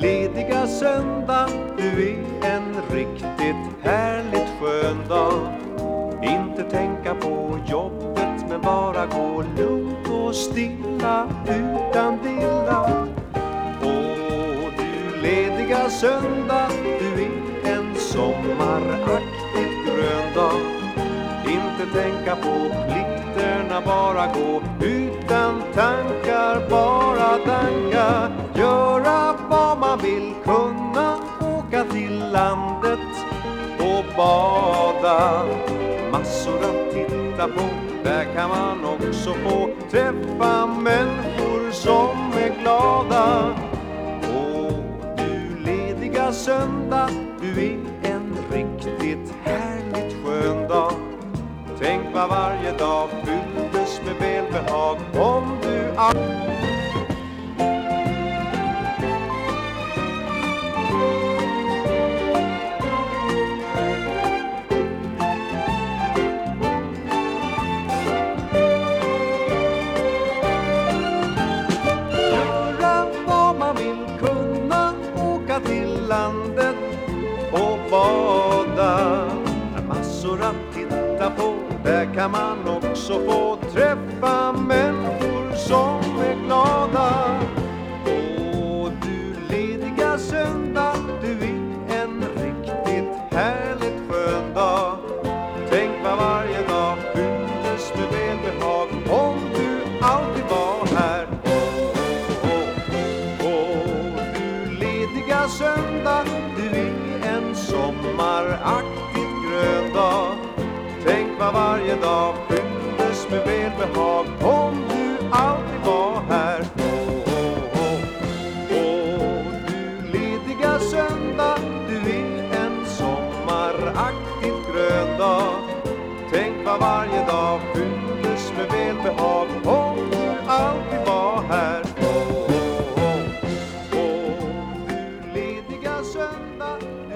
Lediga söndag Du är en riktigt härligt skön dag. Inte tänka på jobbet men bara gå lugnt och stilla utan dilla. Åh, du lediga söndag Du är en sommaraktigt grön dag. Inte tänka på plikterna, bara gå utan tankar, bara tankar vill, kunna åka till landet och bada. Massor att titta på, där kan man också få träffa människor som är glada. Och du lediga söndag, du är en riktigt härligt skön dag. Tänk vad varje dag fylldes med välbehag landet och bada. Massor att titta på, där kan man också få träffa människor. Söndag, du i en sommaraktigt grön dag Tänk vad varje dag fylldes med välbehag om du aldrig var här Åh, oh, oh, oh. du lediga söndag, du i en sommaraktigt grön dag Tänk vad varje dag fylldes Åh,